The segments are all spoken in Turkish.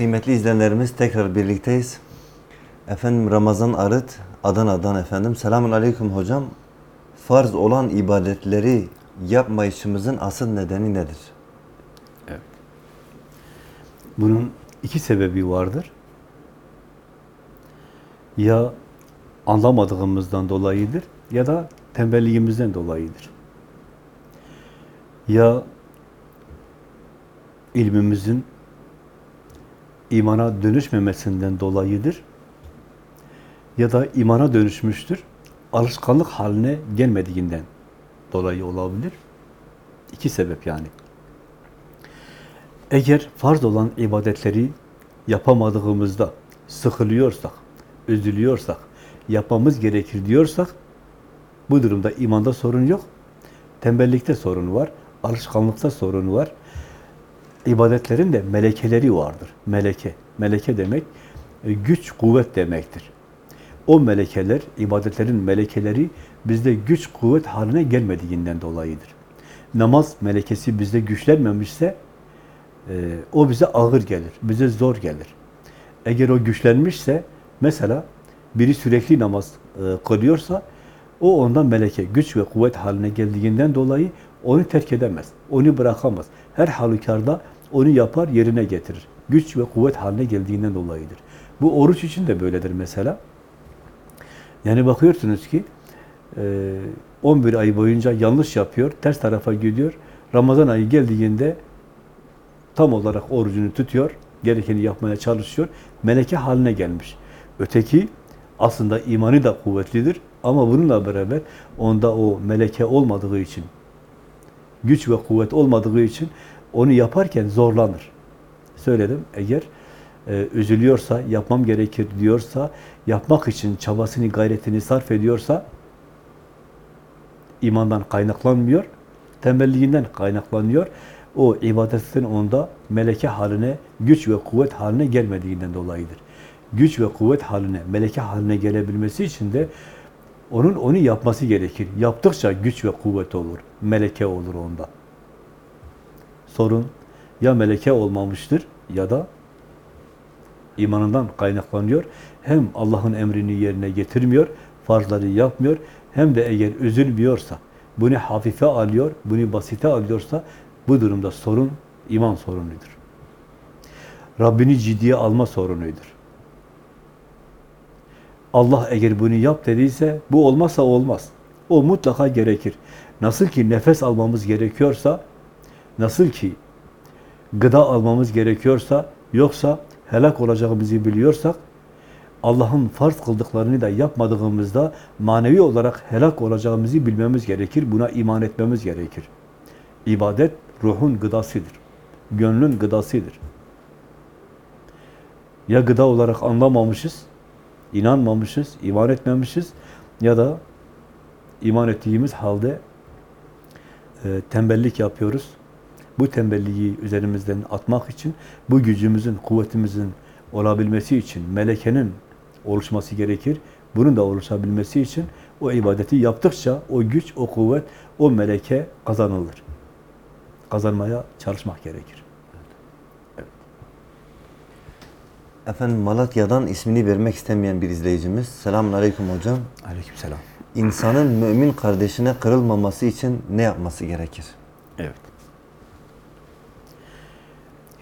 Kıymetli izleyenlerimiz tekrar birlikteyiz. Efendim Ramazan Arıt, Adana'dan efendim. Selamun Aleyküm hocam. Farz olan ibadetleri yapmayışımızın asıl nedeni nedir? Bunun iki sebebi vardır. Ya anlamadığımızdan dolayıdır ya da tembelliğimizden dolayıdır. Ya ilmimizin imana dönüşmemesinden dolayıdır ya da imana dönüşmüştür, alışkanlık haline gelmediğinden dolayı olabilir. İki sebep yani. Eğer farz olan ibadetleri yapamadığımızda sıkılıyorsak, üzülüyorsak, yapmamız gerekir diyorsak, bu durumda imanda sorun yok, tembellikte sorun var, alışkanlıkta sorun var. İbadetlerin de melekeleri vardır. Meleke. Meleke demek e, güç, kuvvet demektir. O melekeler, ibadetlerin melekeleri bizde güç, kuvvet haline gelmediğinden dolayıdır. Namaz melekesi bizde güçlenmemişse ee, o bize ağır gelir, bize zor gelir. Eğer o güçlenmişse, mesela biri sürekli namaz e, kılıyorsa, o ondan meleke, güç ve kuvvet haline geldiğinden dolayı onu terk edemez, onu bırakamaz. Her halükarda onu yapar, yerine getirir. Güç ve kuvvet haline geldiğinden dolayıdır. Bu oruç için de böyledir mesela. Yani bakıyorsunuz ki, e, 11 ay boyunca yanlış yapıyor, ters tarafa gidiyor. Ramazan ayı geldiğinde tam olarak orucunu tutuyor, gerekeni yapmaya çalışıyor, meleke haline gelmiş. Öteki aslında imanı da kuvvetlidir ama bununla beraber onda o meleke olmadığı için, güç ve kuvvet olmadığı için onu yaparken zorlanır. Söyledim, eğer e, üzülüyorsa, yapmam gerekir diyorsa, yapmak için çabasını, gayretini sarf ediyorsa, imandan kaynaklanmıyor, tembelliğinden kaynaklanıyor o ibadetin onda meleke haline, güç ve kuvvet haline gelmediğinden dolayıdır. Güç ve kuvvet haline, meleke haline gelebilmesi için de onun onu yapması gerekir. Yaptıkça güç ve kuvvet olur, meleke olur onda. Sorun ya meleke olmamıştır ya da imanından kaynaklanıyor. Hem Allah'ın emrini yerine getirmiyor, farzları yapmıyor, hem de eğer üzülmüyorsa, bunu hafife alıyor, bunu basite alıyorsa bu durumda sorun iman sorunudur. Rabbini ciddiye alma sorunudur. Allah eğer bunu yap dediyse bu olmazsa olmaz. O mutlaka gerekir. Nasıl ki nefes almamız gerekiyorsa, nasıl ki gıda almamız gerekiyorsa, yoksa helak olacağımızı biliyorsak, Allah'ın farz kıldıklarını da yapmadığımızda manevi olarak helak olacağımızı bilmemiz gerekir. Buna iman etmemiz gerekir. İbadet ruhun gıdasıdır. Gönlün gıdasıdır. Ya gıda olarak anlamamışız, inanmamışız, iman etmemişiz ya da iman ettiğimiz halde e, tembellik yapıyoruz. Bu tembelliği üzerimizden atmak için, bu gücümüzün, kuvvetimizin olabilmesi için, melekenin oluşması gerekir. Bunun da oluşabilmesi için o ibadeti yaptıkça o güç, o kuvvet, o meleke kazanılır kazanmaya çalışmak gerekir. Evet. Efendim Malatya'dan ismini vermek istemeyen bir izleyicimiz. Selamun Aleyküm hocam. Aleykümselam. İnsanın mümin kardeşine kırılmaması için ne yapması gerekir? Evet.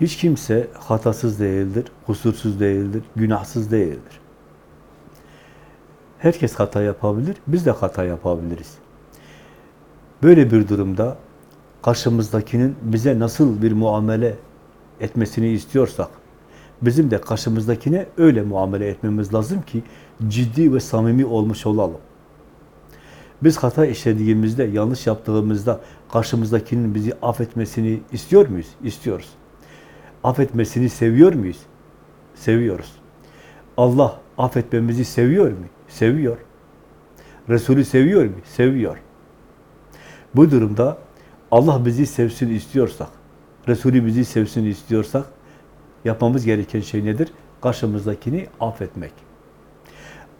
Hiç kimse hatasız değildir, kusursuz değildir, günahsız değildir. Herkes hata yapabilir, biz de hata yapabiliriz. Böyle bir durumda karşımızdakinin bize nasıl bir muamele etmesini istiyorsak, bizim de karşımızdakine öyle muamele etmemiz lazım ki ciddi ve samimi olmuş olalım. Biz hata işlediğimizde, yanlış yaptığımızda karşımızdakinin bizi affetmesini istiyor muyuz? İstiyoruz. Affetmesini seviyor muyuz? Seviyoruz. Allah affetmemizi seviyor mu? Seviyor. Resulü seviyor mu? Seviyor. Bu durumda Allah bizi sevsin istiyorsak, Resulü bizi sevsin istiyorsak, yapmamız gereken şey nedir? Karşımızdakini affetmek.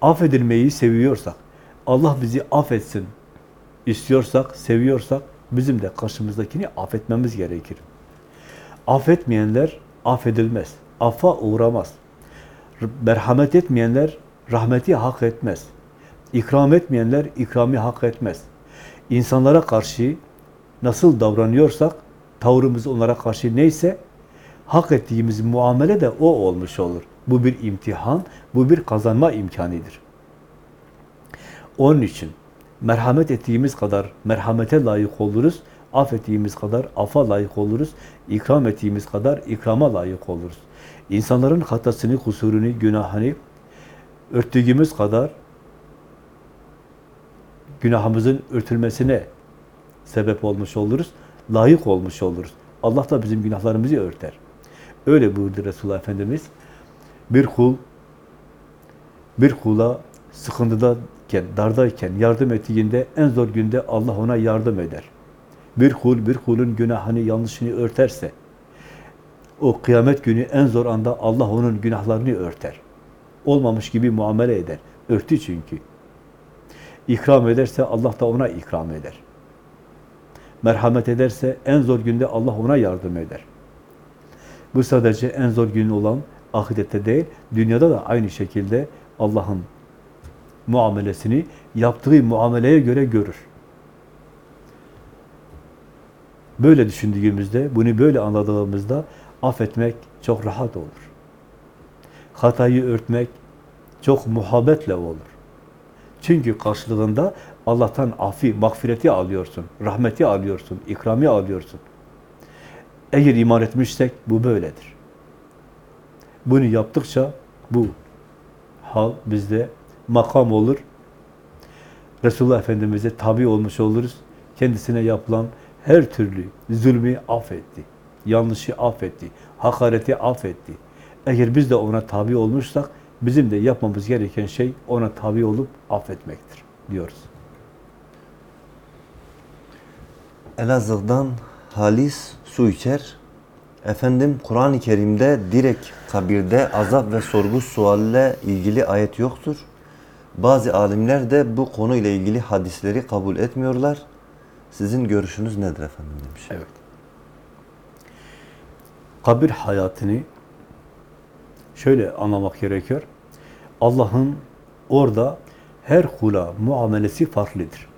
Affedilmeyi seviyorsak, Allah bizi affetsin istiyorsak, seviyorsak, bizim de karşımızdakini affetmemiz gerekir. Affetmeyenler affedilmez. affa uğramaz. Merhamet etmeyenler rahmeti hak etmez. İkram etmeyenler ikrami hak etmez. İnsanlara karşı nasıl davranıyorsak, tavrımız onlara karşı neyse, hak ettiğimiz muamele de o olmuş olur. Bu bir imtihan, bu bir kazanma imkanidir. Onun için merhamet ettiğimiz kadar merhamete layık oluruz, affettiğimiz kadar afa layık oluruz, ikram ettiğimiz kadar ikrama layık oluruz. İnsanların hatasını, kusurunu, günahını örttüğümüz kadar günahımızın örtülmesine sebep olmuş oluruz, layık olmuş oluruz. Allah da bizim günahlarımızı örter. Öyle buyurdu Resulullah Efendimiz. Bir kul bir kula sıkıntıdayken, dardayken yardım ettiğinde en zor günde Allah ona yardım eder. Bir kul bir kulun günahını, yanlışını örterse o kıyamet günü en zor anda Allah onun günahlarını örter. Olmamış gibi muamele eder. Örtü çünkü. İkram ederse Allah da ona ikram eder. Merhamet ederse en zor günde Allah ona yardım eder. Bu sadece en zor gün olan ahirette değil, dünyada da aynı şekilde Allah'ın muamelesini yaptığı muameleye göre görür. Böyle düşündüğümüzde, bunu böyle anladığımızda affetmek çok rahat olur. Hatayı örtmek çok muhabbetle olur. Çünkü karşılığında Allah'tan afi, mağfireti alıyorsun, rahmeti alıyorsun, ikrami alıyorsun. Eğer iman etmişsek bu böyledir. Bunu yaptıkça bu hal bizde makam olur. Resulullah Efendimiz'e tabi olmuş oluruz. Kendisine yapılan her türlü zulmü affetti. Yanlışı affetti. Hakareti affetti. Eğer biz de ona tabi olmuşsak bizim de yapmamız gereken şey ona tabi olup affetmektir diyoruz. Elazığ'dan Halis su içer. Efendim Kur'an-ı Kerim'de direkt kabirde azap ve sorgu sualle ilgili ayet yoktur. Bazı alimler de bu konuyla ilgili hadisleri kabul etmiyorlar. Sizin görüşünüz nedir efendim demiş. Evet. Kabir hayatını şöyle anlamak gerekiyor. Allah'ın orada her kula muamelesi farklıdır.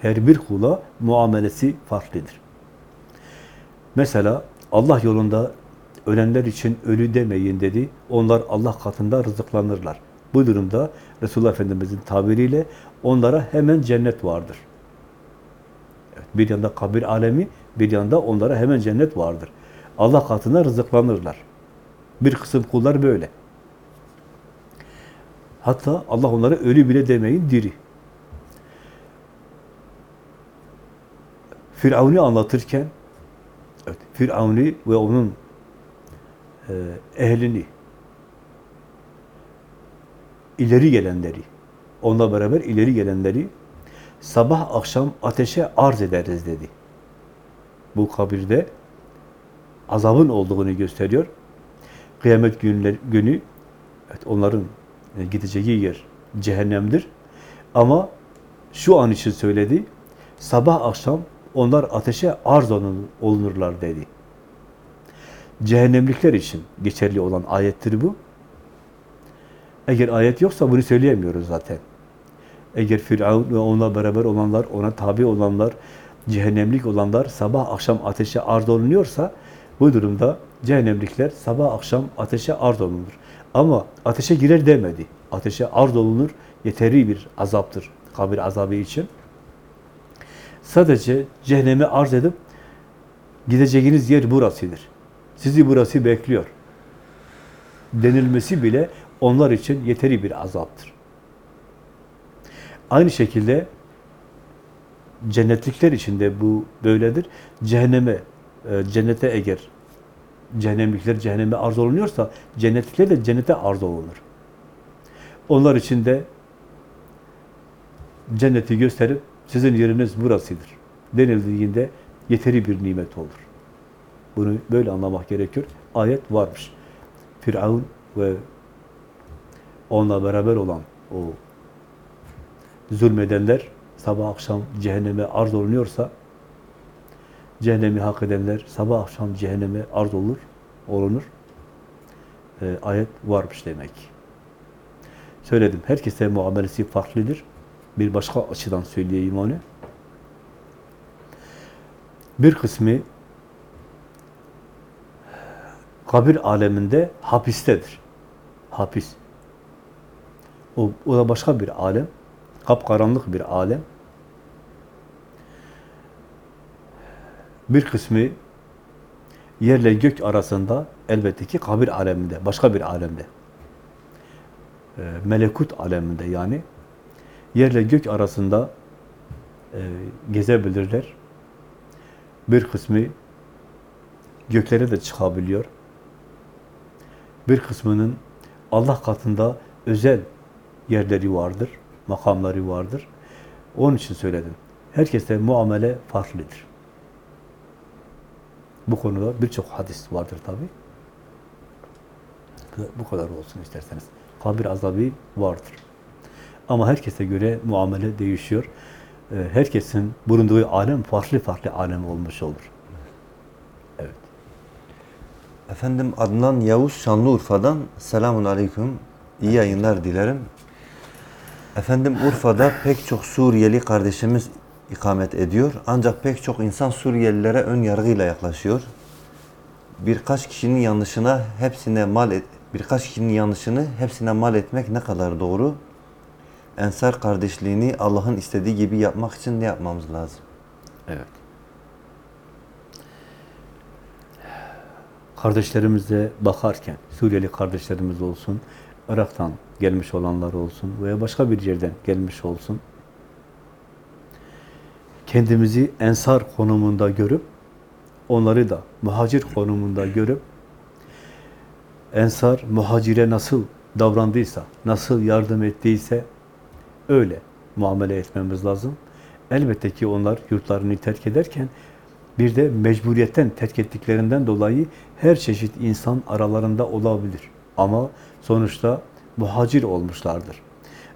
Her bir kula muamelesi farklıdır. Mesela Allah yolunda ölenler için ölü demeyin dedi. Onlar Allah katında rızıklanırlar. Bu durumda Resulullah Efendimiz'in tabiriyle onlara hemen cennet vardır. Evet, bir yanda kabir alemi, bir yanda onlara hemen cennet vardır. Allah katında rızıklanırlar. Bir kısım kullar böyle. Hatta Allah onlara ölü bile demeyin, diri. Firavun'u anlatırken evet, Firavun'u ve onun e, ehlini ileri gelenleri onunla beraber ileri gelenleri sabah akşam ateşe arz ederiz dedi. Bu kabirde azabın olduğunu gösteriyor. Kıyamet günler, günü evet, onların e, gideceği yer cehennemdir. Ama şu an için söyledi. Sabah akşam onlar ateşe arz olunurlar dedi. Cehennemlikler için geçerli olan ayettir bu. Eğer ayet yoksa bunu söyleyemiyoruz zaten. Eğer Firavun ve onunla beraber olanlar, ona tabi olanlar, cehennemlik olanlar sabah akşam ateşe arz olunuyorsa bu durumda cehennemlikler sabah akşam ateşe arz olunur. Ama ateşe girer demedi. Ateşe arz olunur. Yeteri bir azaptır kabir azabı için. Sadece cehenneme arz edip gideceğiniz yer burasıdır. Sizi burası bekliyor. Denilmesi bile onlar için yeteri bir azaptır. Aynı şekilde cennetlikler için de bu böyledir. Cehenneme, e, cennete eğer cehennemlikler cehenneme arz olunuyorsa cennetlikler de cennete arz olunur. Onlar için de cenneti gösterip sizin yeriniz burasıdır denildiğinde yeteri bir nimet olur. Bunu böyle anlamak gerekiyor. Ayet varmış. Firavun ve onunla beraber olan o zulmedenler sabah akşam cehenneme arz olunuyorsa cehennemi hak edenler sabah akşam cehenneme arz olur, olunur. e, ayet varmış demek. Söyledim, herkese muamelesi farklıdır. Bir başka açıdan söyleyeyim onu. Bir kısmı kabir aleminde hapistedir. Hapis. O, o da başka bir alem. Kapkaranlık bir alem. Bir kısmı yerle gök arasında elbette ki kabir aleminde, başka bir alemde. E, melekut aleminde yani. Yerle gök arasında e, gezebilirler. Bir kısmı göklere de çıkabiliyor. Bir kısmının Allah katında özel yerleri vardır, makamları vardır. Onun için söyledim. Herkese muamele farklıdır. Bu konuda birçok hadis vardır tabi. Bu kadar olsun isterseniz. Kabir azabı vardır. Ama herkese göre muamele değişiyor. Ee, Herkesin bulunduğu alem farklı farklı alem olmuş olur. Evet. Efendim Adnan Yavuz Şanlıurfa'dan selamun aleyküm. İyi yayınlar dilerim. Efendim Urfa'da pek çok Suriyeli kardeşimiz ikamet ediyor. Ancak pek çok insan Suriyelilere ön yargıyla yaklaşıyor. Birkaç kişinin yanlışına hepsine mal et, birkaç kişinin yanlışını hepsine mal etmek ne kadar doğru? Ensar kardeşliğini Allah'ın istediği gibi yapmak için ne yapmamız lazım? Evet. Kardeşlerimize bakarken, Suriyeli kardeşlerimiz olsun, Irak'tan gelmiş olanlar olsun veya başka bir yerden gelmiş olsun, kendimizi ensar konumunda görüp, onları da muhacir konumunda görüp, ensar muhacire nasıl davrandıysa, nasıl yardım ettiyse, öyle muamele etmemiz lazım. Elbette ki onlar yurtlarını terk ederken bir de mecburiyetten terk ettiklerinden dolayı her çeşit insan aralarında olabilir. Ama sonuçta muhacir olmuşlardır.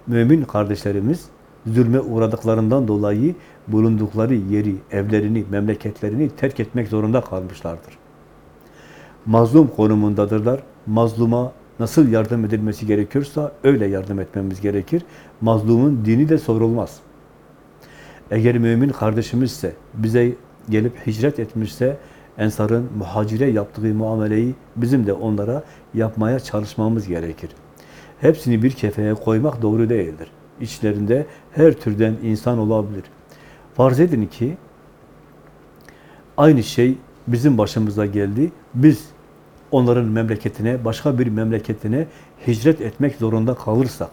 Mümin kardeşlerimiz zulme uğradıklarından dolayı bulundukları yeri, evlerini, memleketlerini terk etmek zorunda kalmışlardır. Mazlum konumundadırlar. Mazluma nasıl yardım edilmesi gerekiyorsa öyle yardım etmemiz gerekir. Mazlumun dini de sorulmaz. Eğer mümin kardeşimizse, bize gelip hicret etmişse, Ensar'ın muhacire yaptığı muameleyi bizim de onlara yapmaya çalışmamız gerekir. Hepsini bir kefeye koymak doğru değildir. İçlerinde her türden insan olabilir. Farz edin ki, aynı şey bizim başımıza geldi. Biz onların memleketine, başka bir memleketine hicret etmek zorunda kalırsak,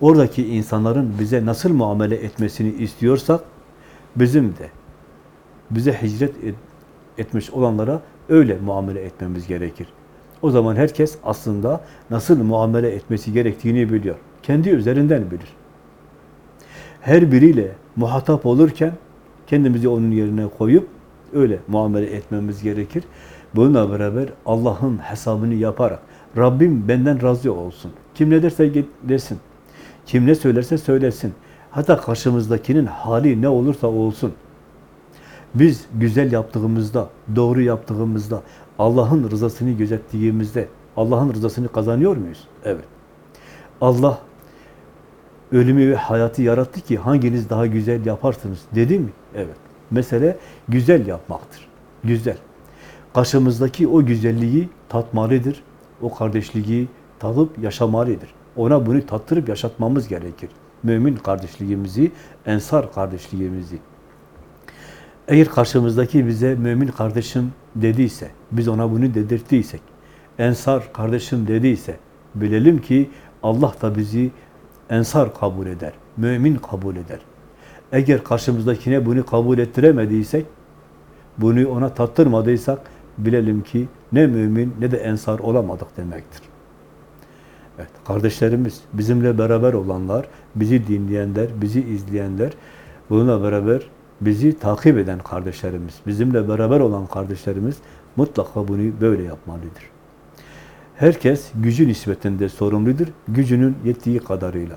oradaki insanların bize nasıl muamele etmesini istiyorsak, bizim de bize hicret et, etmiş olanlara öyle muamele etmemiz gerekir. O zaman herkes aslında nasıl muamele etmesi gerektiğini biliyor. Kendi üzerinden bilir. Her biriyle muhatap olurken kendimizi onun yerine koyup öyle muamele etmemiz gerekir. Bununla beraber Allah'ın hesabını yaparak Rabbim benden razı olsun. Kim ne derse desin. Kim ne söylerse söylesin. Hatta karşımızdakinin hali ne olursa olsun. Biz güzel yaptığımızda, doğru yaptığımızda, Allah'ın rızasını gözettiğimizde, Allah'ın rızasını kazanıyor muyuz? Evet. Allah ölümü ve hayatı yarattı ki hanginiz daha güzel yaparsınız dedi mi? Evet. Mesele güzel yapmaktır. Güzel. Karşımızdaki o güzelliği tatmalıdır. O kardeşliği tadıp yaşamalıdır. Ona bunu tattırıp yaşatmamız gerekir. Mümin kardeşliğimizi, ensar kardeşliğimizi. Eğer karşımızdaki bize mümin kardeşim dediyse, biz ona bunu dedirttiysek, ensar kardeşim dediyse, bilelim ki Allah da bizi ensar kabul eder, mümin kabul eder. Eğer karşımızdakine bunu kabul ettiremediysek, bunu ona tattırmadıysak, bilelim ki ne mümin ne de ensar olamadık demektir. Evet, kardeşlerimiz, bizimle beraber olanlar, bizi dinleyenler, bizi izleyenler, bununla beraber bizi takip eden kardeşlerimiz, bizimle beraber olan kardeşlerimiz mutlaka bunu böyle yapmalıdır. Herkes gücü nispetinde sorumludur, gücünün yettiği kadarıyla.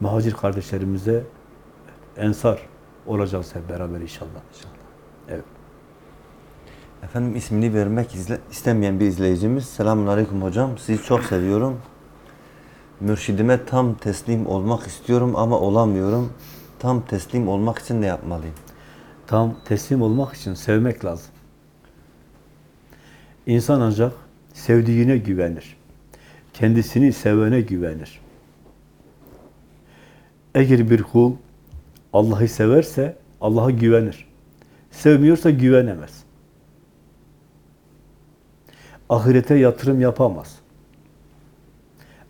Muhacir kardeşlerimize ensar olacağız hep beraber inşallah. Efendim ismini vermek izle- istemeyen bir izleyicimiz. Selamun Aleyküm hocam. Sizi çok seviyorum. Mürşidime tam teslim olmak istiyorum ama olamıyorum. Tam teslim olmak için ne yapmalıyım? Tam teslim olmak için sevmek lazım. İnsan ancak sevdiğine güvenir. Kendisini sevene güvenir. Eğer bir kul Allah'ı severse Allah'a güvenir. Sevmiyorsa güvenemez. Ahirete yatırım yapamaz.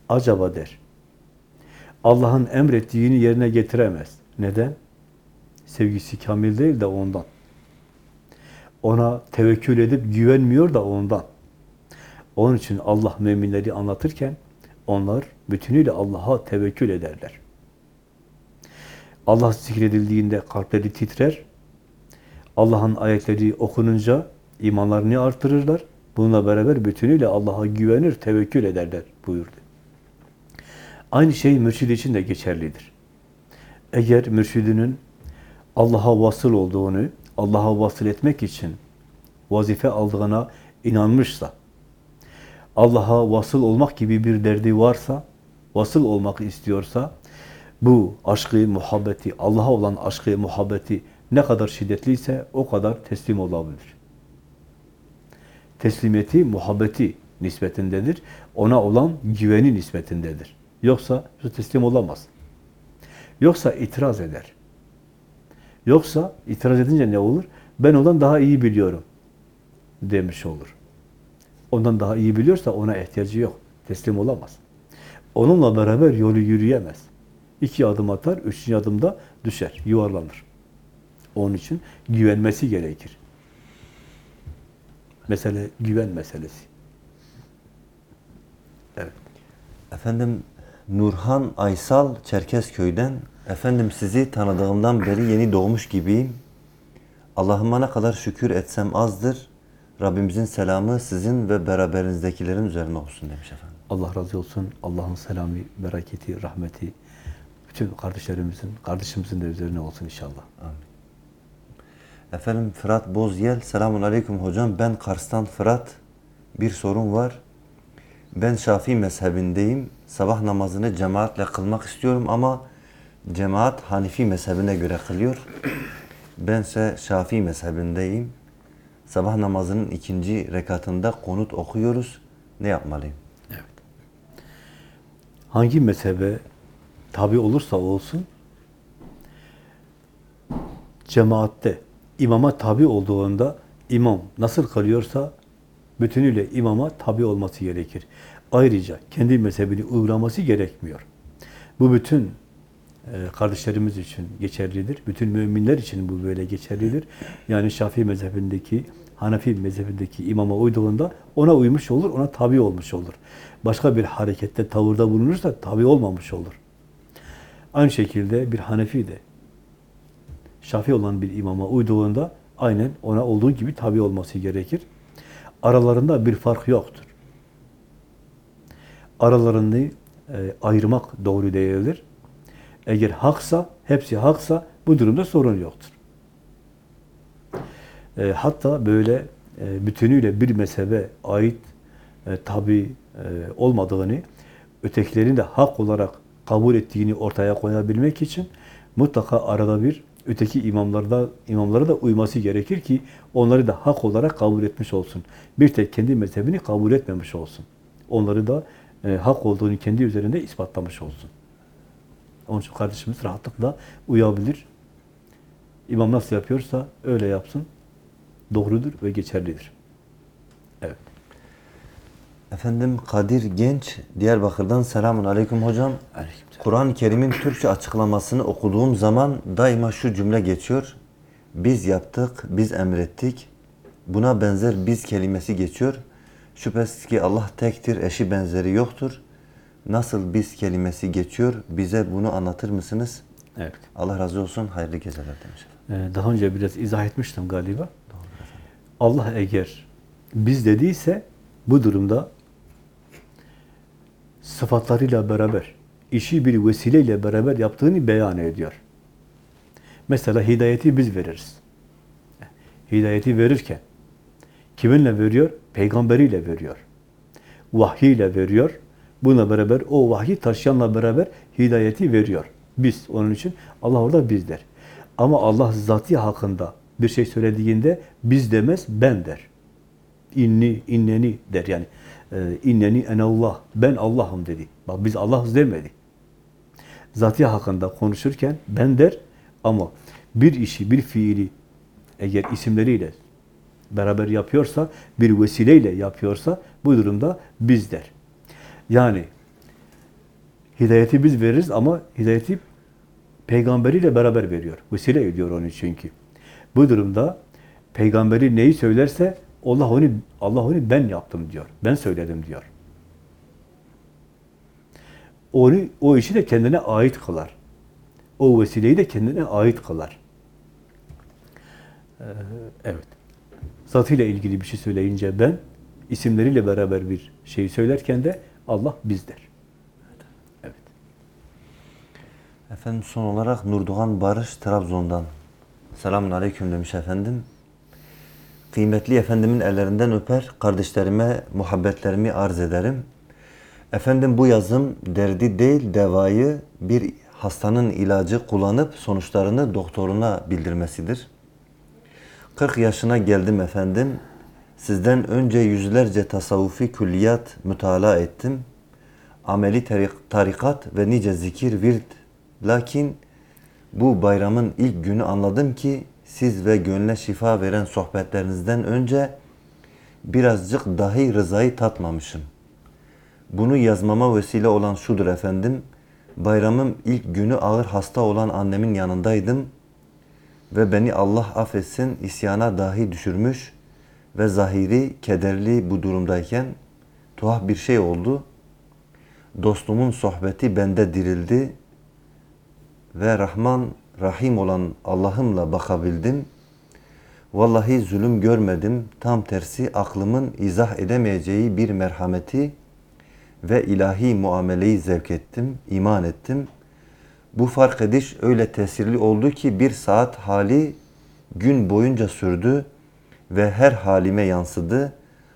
Acaba der. Allah'ın emrettiğini yerine getiremez. Neden? Sevgisi kamil değil de ondan. Ona tevekkül edip güvenmiyor da ondan. Onun için Allah müminleri anlatırken onlar bütünüyle Allah'a tevekkül ederler. Allah zikredildiğinde kalpleri titrer. Allah'ın ayetleri okununca imanlarını artırırlar. Bununla beraber bütünüyle Allah'a güvenir, tevekkül ederler buyurdu. Aynı şey mürşid için de geçerlidir. Eğer mürşidinin Allah'a vasıl olduğunu, Allah'a vasıl etmek için vazife aldığına inanmışsa, Allah'a vasıl olmak gibi bir derdi varsa, vasıl olmak istiyorsa, bu aşkı, muhabbeti, Allah'a olan aşkı, muhabbeti ne kadar şiddetliyse o kadar teslim olabilir. Teslimiyeti, muhabbeti nispetindedir. Ona olan güveni nispetindedir. Yoksa teslim olamaz. Yoksa itiraz eder. Yoksa itiraz edince ne olur? Ben ondan daha iyi biliyorum demiş olur. Ondan daha iyi biliyorsa ona ihtiyacı yok. Teslim olamaz. Onunla beraber yolu yürüyemez. İki adım atar, üçüncü adımda düşer, yuvarlanır. Onun için güvenmesi gerekir. Mesele güven meselesi. Evet. Efendim Nurhan Aysal Çerkezköy'den Efendim sizi tanıdığımdan beri yeni doğmuş gibiyim. Allah'ıma ne kadar şükür etsem azdır. Rabbimizin selamı sizin ve beraberinizdekilerin üzerine olsun demiş efendim. Allah razı olsun. Allah'ın selamı, bereketi, rahmeti bütün kardeşlerimizin, kardeşimizin de üzerine olsun inşallah. Amin. Efendim Fırat Bozyel, selamun aleyküm hocam. Ben Kars'tan Fırat. Bir sorun var. Ben Şafii mezhebindeyim. Sabah namazını cemaatle kılmak istiyorum ama cemaat Hanifi mezhebine göre kılıyor. Bense Şafii mezhebindeyim. Sabah namazının ikinci rekatında konut okuyoruz. Ne yapmalıyım? Evet. Hangi mezhebe tabi olursa olsun cemaatte imama tabi olduğunda imam nasıl kılıyorsa bütünüyle imama tabi olması gerekir. Ayrıca kendi mezhebini uygulaması gerekmiyor. Bu bütün e, kardeşlerimiz için geçerlidir. Bütün müminler için bu böyle geçerlidir. Yani Şafii mezhebindeki, Hanefi mezhebindeki imama uyduğunda ona uymuş olur, ona tabi olmuş olur. Başka bir harekette, tavırda bulunursa tabi olmamış olur. Aynı şekilde bir Hanefi de Şafii olan bir imama uyduğunda aynen ona olduğu gibi tabi olması gerekir. Aralarında bir fark yoktur. Aralarını e, ayırmak doğru değildir. Eğer haksa, hepsi haksa bu durumda sorun yoktur. E, hatta böyle e, bütünüyle bir mezhebe ait e, tabi e, olmadığını, ötekilerin de hak olarak kabul ettiğini ortaya koyabilmek için mutlaka arada bir öteki imamlarda imamlara da uyması gerekir ki onları da hak olarak kabul etmiş olsun. Bir tek kendi mezhebini kabul etmemiş olsun. Onları da e, hak olduğunu kendi üzerinde ispatlamış olsun. Onun için kardeşimiz rahatlıkla uyabilir. İmam nasıl yapıyorsa öyle yapsın. Doğrudur ve geçerlidir. Evet. Efendim Kadir Genç, Diyarbakır'dan selamun aleyküm hocam. Kur'an-ı Kerim'in Türkçe açıklamasını okuduğum zaman daima şu cümle geçiyor. Biz yaptık, biz emrettik. Buna benzer biz kelimesi geçiyor. Şüphesiz ki Allah tektir, eşi benzeri yoktur. Nasıl biz kelimesi geçiyor? Bize bunu anlatır mısınız? Evet. Allah razı olsun, hayırlı geceler demiş. Ee, daha önce biraz izah etmiştim galiba. Allah eğer biz dediyse bu durumda sıfatlarıyla beraber, işi bir vesileyle beraber yaptığını beyan ediyor. Mesela hidayeti biz veririz. Hidayeti verirken Kiminle veriyor? Peygamberiyle veriyor. Vahyiyle veriyor. Bununla beraber o vahyi taşıyanla beraber hidayeti veriyor. Biz onun için Allah orada biz. Ama Allah zati hakkında bir şey söylediğinde biz demez ben der. İnni, inneni der yani. E, inneni en Allah, ben Allah'ım dedi. Bak biz Allah'ız demedi. Zati hakkında konuşurken ben der ama bir işi, bir fiili eğer isimleriyle beraber yapıyorsa, bir vesileyle yapıyorsa bu durumda biz der. Yani hidayeti biz veririz ama hidayeti peygamberiyle beraber veriyor. Vesile ediyor onu çünkü. Bu durumda peygamberi neyi söylerse Allah onu Allah onu ben yaptım diyor. Ben söyledim diyor. Onu o işi de kendine ait kılar. O vesileyi de kendine ait kılar. Ee, evet. Zatıyla ilgili bir şey söyleyince ben, isimleriyle beraber bir şey söylerken de Allah bizdir. Evet. Efendim son olarak Nurdoğan Barış Trabzon'dan. Selamun Aleyküm demiş efendim. Kıymetli efendimin ellerinden öper, kardeşlerime muhabbetlerimi arz ederim. Efendim bu yazım derdi değil devayı bir hastanın ilacı kullanıp sonuçlarını doktoruna bildirmesidir. 40 yaşına geldim efendim. Sizden önce yüzlerce tasavvufi külliyat mütalaa ettim. Ameli tarik- tarikat ve nice zikir virt. Lakin bu bayramın ilk günü anladım ki siz ve gönle şifa veren sohbetlerinizden önce birazcık dahi rızayı tatmamışım. Bunu yazmama vesile olan şudur efendim. Bayramın ilk günü ağır hasta olan annemin yanındaydım ve beni Allah affetsin isyana dahi düşürmüş ve zahiri kederli bu durumdayken tuhaf bir şey oldu. Dostumun sohbeti bende dirildi ve Rahman Rahim olan Allah'ımla bakabildim. Vallahi zulüm görmedim. Tam tersi aklımın izah edemeyeceği bir merhameti ve ilahi muameleyi zevk ettim, iman ettim. Bu fark ediş öyle tesirli oldu ki bir saat hali gün boyunca sürdü ve her halime yansıdı.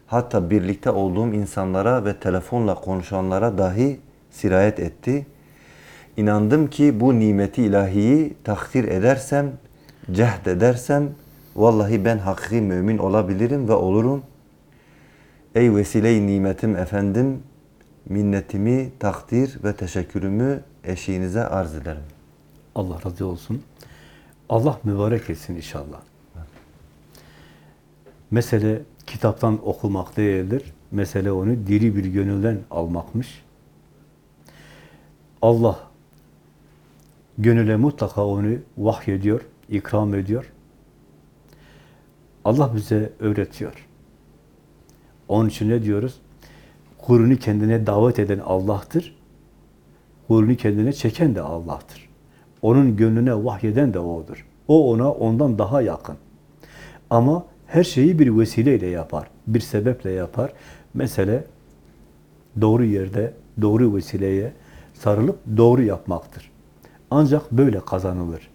Hatta birlikte olduğum insanlara ve telefonla konuşanlara dahi sirayet etti. İnandım ki bu nimeti ilahiyi takdir edersem, cehd edersem, vallahi ben hakiki mümin olabilirim ve olurum. Ey vesile-i nimetim efendim, minnetimi, takdir ve teşekkürümü eşiğinize arz ederim. Allah razı olsun. Allah mübarek etsin inşallah. Mesele kitaptan okumak değildir. Mesele onu diri bir gönülden almakmış. Allah gönüle mutlaka onu vahyediyor, ikram ediyor. Allah bize öğretiyor. Onun için ne diyoruz? Kulunu kendine davet eden Allah'tır. Kulunu kendine çeken de Allah'tır. Onun gönlüne vahyeden de O'dur. O ona ondan daha yakın. Ama her şeyi bir vesileyle yapar. Bir sebeple yapar. Mesele doğru yerde, doğru vesileye sarılıp doğru yapmaktır. Ancak böyle kazanılır.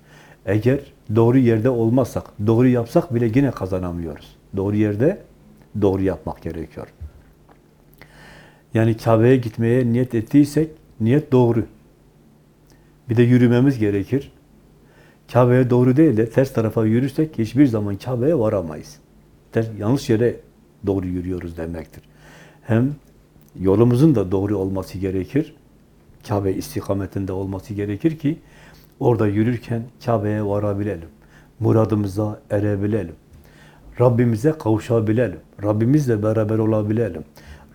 Eğer doğru yerde olmazsak, doğru yapsak bile yine kazanamıyoruz. Doğru yerde doğru yapmak gerekiyor. Yani Kabe'ye gitmeye niyet ettiysek, niyet doğru. Bir de yürümemiz gerekir. Kabe'ye doğru değil de ters tarafa yürürsek hiçbir zaman Kabe'ye varamayız. Ters, yanlış yere doğru yürüyoruz demektir. Hem yolumuzun da doğru olması gerekir. Kabe istikametinde olması gerekir ki orada yürürken Kabe'ye varabilelim. Muradımıza erebilelim. Rabbimize kavuşabilelim. Rabbimizle beraber olabilelim.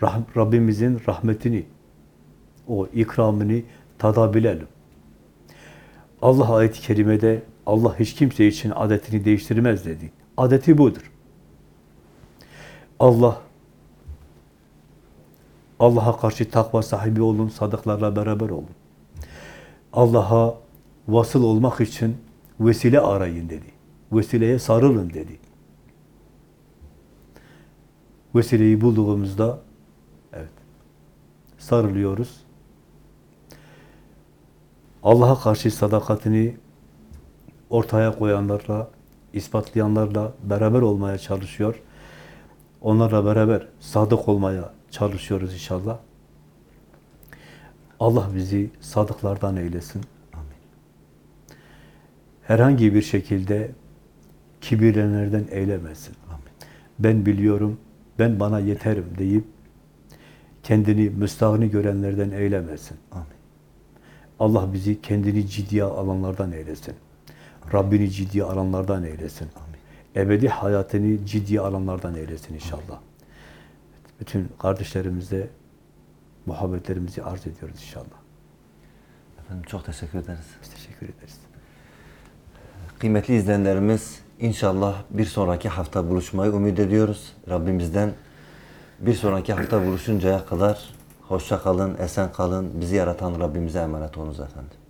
Rah Rabbimizin rahmetini, o ikramını tadabilelim. Allah ayet-i kerimede Allah hiç kimse için adetini değiştirmez dedi. Adeti budur. Allah Allah'a karşı takva sahibi olun, sadıklarla beraber olun. Allah'a vasıl olmak için vesile arayın dedi. Vesileye sarılın dedi. Vesileyi bulduğumuzda evet sarılıyoruz. Allah'a karşı sadakatini ortaya koyanlarla, ispatlayanlarla beraber olmaya çalışıyor. Onlarla beraber sadık olmaya çalışıyoruz inşallah. Allah bizi sadıklardan eylesin. Amin. Herhangi bir şekilde kibirlenenlerden eylemesin. Amin. Ben biliyorum, ben bana yeterim deyip kendini müstahni görenlerden eylemesin. Amin. Allah bizi kendini ciddiye alanlardan eylesin. Rabbini ciddiye alanlardan eylesin. Amin. Ebedi hayatını ciddiye alanlardan eylesin inşallah. Bütün kardeşlerimize muhabbetlerimizi arz ediyoruz inşallah. Efendim çok teşekkür ederiz. Biz teşekkür ederiz. Kıymetli izleyenlerimiz inşallah bir sonraki hafta buluşmayı ümit ediyoruz. Rabbimizden bir sonraki hafta buluşuncaya kadar hoşça kalın, esen kalın. Bizi yaratan Rabbimize emanet olunuz efendim.